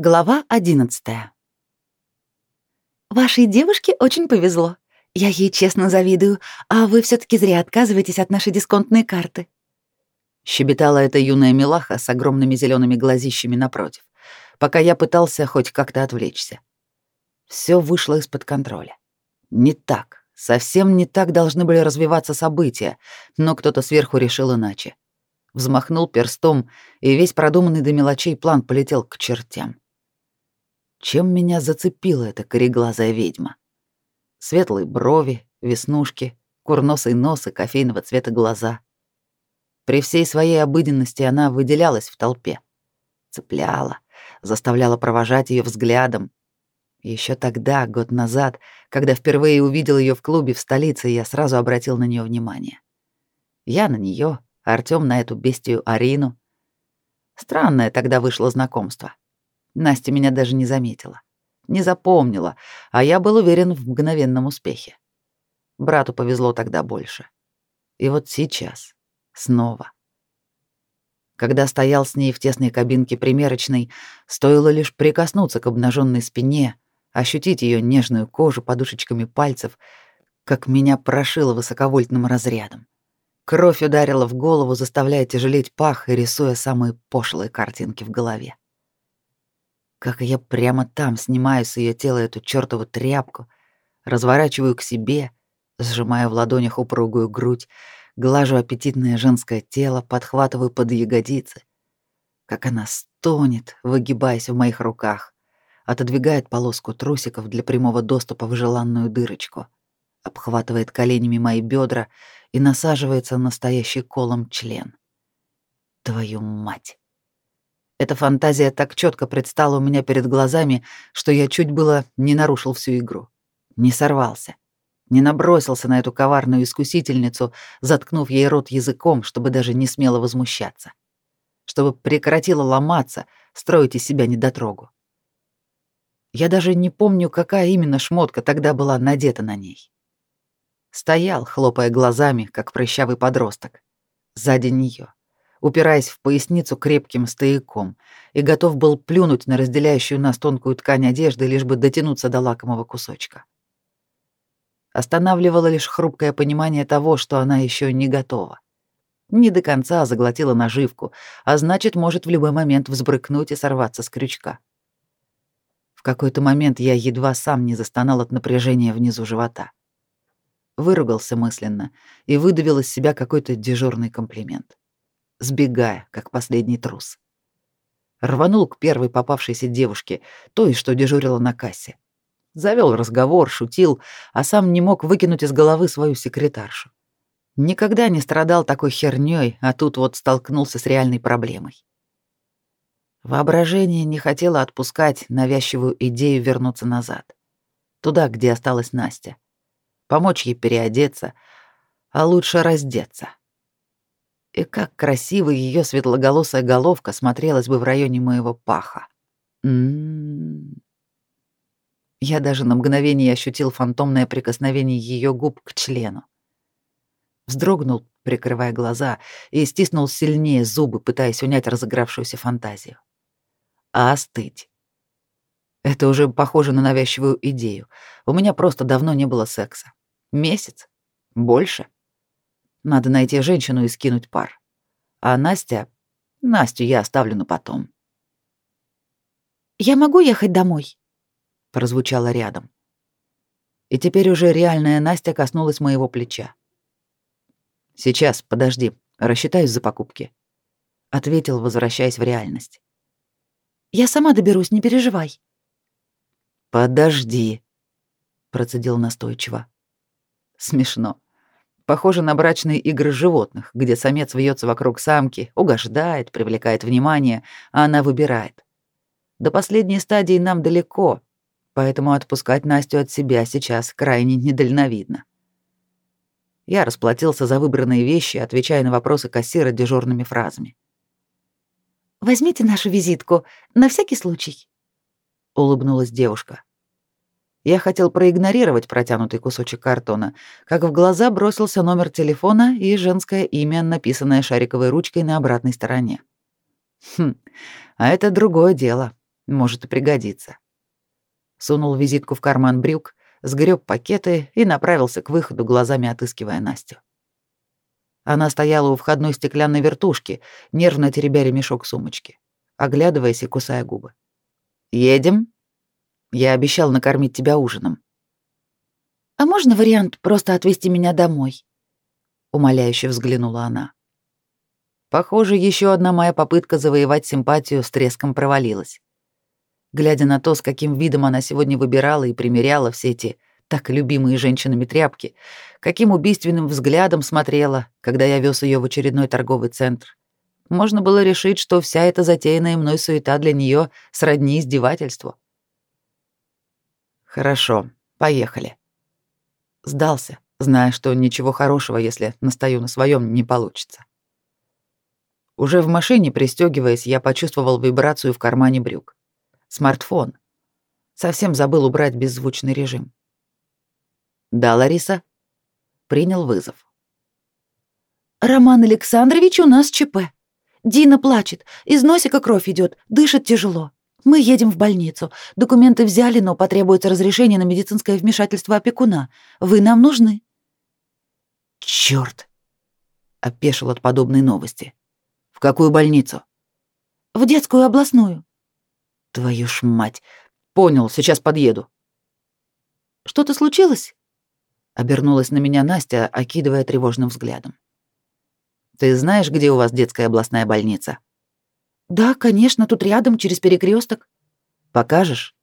Глава 11. Вашей девушке очень повезло. Я ей честно завидую, а вы все таки зря отказываетесь от нашей дисконтной карты. Щебетала эта юная милаха с огромными зелеными глазищами напротив, пока я пытался хоть как-то отвлечься. Все вышло из-под контроля. Не так, совсем не так должны были развиваться события, но кто-то сверху решил иначе. Взмахнул перстом, и весь продуманный до мелочей план полетел к чертям. Чем меня зацепила эта кореглазая ведьма? Светлые брови, веснушки, курносый нос и кофейного цвета глаза. При всей своей обыденности она выделялась в толпе. Цепляла, заставляла провожать ее взглядом. Еще тогда, год назад, когда впервые увидел ее в клубе в столице, я сразу обратил на нее внимание. Я на нее, Артём на эту бестию Арину. Странное тогда вышло знакомство. Настя меня даже не заметила, не запомнила, а я был уверен в мгновенном успехе. Брату повезло тогда больше. И вот сейчас снова. Когда стоял с ней в тесной кабинке примерочной, стоило лишь прикоснуться к обнаженной спине, ощутить ее нежную кожу подушечками пальцев, как меня прошило высоковольтным разрядом. Кровь ударила в голову, заставляя тяжелеть пах и рисуя самые пошлые картинки в голове. Как я прямо там снимаю с ее тела эту чёртову тряпку, разворачиваю к себе, сжимая в ладонях упругую грудь, глажу аппетитное женское тело, подхватываю под ягодицы. Как она стонет, выгибаясь в моих руках, отодвигает полоску трусиков для прямого доступа в желанную дырочку, обхватывает коленями мои бедра и насаживается на настоящий колом член. Твою мать! Эта фантазия так четко предстала у меня перед глазами, что я чуть было не нарушил всю игру. Не сорвался. Не набросился на эту коварную искусительницу, заткнув ей рот языком, чтобы даже не смело возмущаться. Чтобы прекратила ломаться, строить из себя недотрогу. Я даже не помню, какая именно шмотка тогда была надета на ней. Стоял, хлопая глазами, как прыщавый подросток. Сзади нее упираясь в поясницу крепким стояком, и готов был плюнуть на разделяющую нас тонкую ткань одежды, лишь бы дотянуться до лакомого кусочка. Останавливало лишь хрупкое понимание того, что она еще не готова. Не до конца заглотила наживку, а значит, может в любой момент взбрыкнуть и сорваться с крючка. В какой-то момент я едва сам не застонал от напряжения внизу живота. Выругался мысленно и выдавил из себя какой-то дежурный комплимент сбегая, как последний трус. Рванул к первой попавшейся девушке, той, что дежурила на кассе. Завел разговор, шутил, а сам не мог выкинуть из головы свою секретаршу. Никогда не страдал такой хернёй, а тут вот столкнулся с реальной проблемой. Воображение не хотело отпускать навязчивую идею вернуться назад. Туда, где осталась Настя. Помочь ей переодеться, а лучше раздеться. И как красиво ее светлоголосая головка смотрелась бы в районе моего паха. М-м-м. Я даже на мгновение ощутил фантомное прикосновение ее губ к члену. Вздрогнул, прикрывая глаза, и стиснул сильнее зубы, пытаясь унять разыгравшуюся фантазию. А остыть. Это уже похоже на навязчивую идею. У меня просто давно не было секса. Месяц? Больше? — надо найти женщину и скинуть пар. А Настя... Настю я оставлю на потом. «Я могу ехать домой?» — прозвучало рядом. И теперь уже реальная Настя коснулась моего плеча. «Сейчас, подожди, рассчитаюсь за покупки», — ответил, возвращаясь в реальность. «Я сама доберусь, не переживай». «Подожди», — процедил настойчиво. Смешно. Похоже на брачные игры животных, где самец вьется вокруг самки, угождает, привлекает внимание, а она выбирает. До последней стадии нам далеко, поэтому отпускать Настю от себя сейчас крайне недальновидно. Я расплатился за выбранные вещи, отвечая на вопросы кассира дежурными фразами. «Возьмите нашу визитку, на всякий случай», — улыбнулась девушка. Я хотел проигнорировать протянутый кусочек картона, как в глаза бросился номер телефона и женское имя, написанное шариковой ручкой на обратной стороне. Хм, а это другое дело. Может и пригодится. Сунул визитку в карман брюк, сгреб пакеты и направился к выходу, глазами отыскивая Настю. Она стояла у входной стеклянной вертушки, нервно теребя ремешок сумочки, оглядываясь и кусая губы. «Едем? Я обещал накормить тебя ужином». «А можно вариант просто отвезти меня домой?» — умоляюще взглянула она. Похоже, еще одна моя попытка завоевать симпатию с треском провалилась. Глядя на то, с каким видом она сегодня выбирала и примеряла все эти так любимые женщинами тряпки, каким убийственным взглядом смотрела, когда я вез ее в очередной торговый центр, можно было решить, что вся эта затеянная мной суета для нее сродни издевательству. Хорошо, поехали. Сдался, зная, что ничего хорошего, если настаю на своем, не получится. Уже в машине, пристегиваясь, я почувствовал вибрацию в кармане брюк. Смартфон. Совсем забыл убрать беззвучный режим. Да, Лариса? Принял вызов. Роман Александрович, у нас ЧП. Дина плачет, из носика кровь идет, дышит тяжело. Мы едем в больницу. Документы взяли, но потребуется разрешение на медицинское вмешательство опекуна. Вы нам нужны. Чёрт. Опешил от подобной новости. В какую больницу? В детскую областную. Твою ж мать. Понял, сейчас подъеду. Что-то случилось? Обернулась на меня Настя, окидывая тревожным взглядом. Ты знаешь, где у вас детская областная больница? Да, конечно, тут рядом, через перекресток. Покажешь?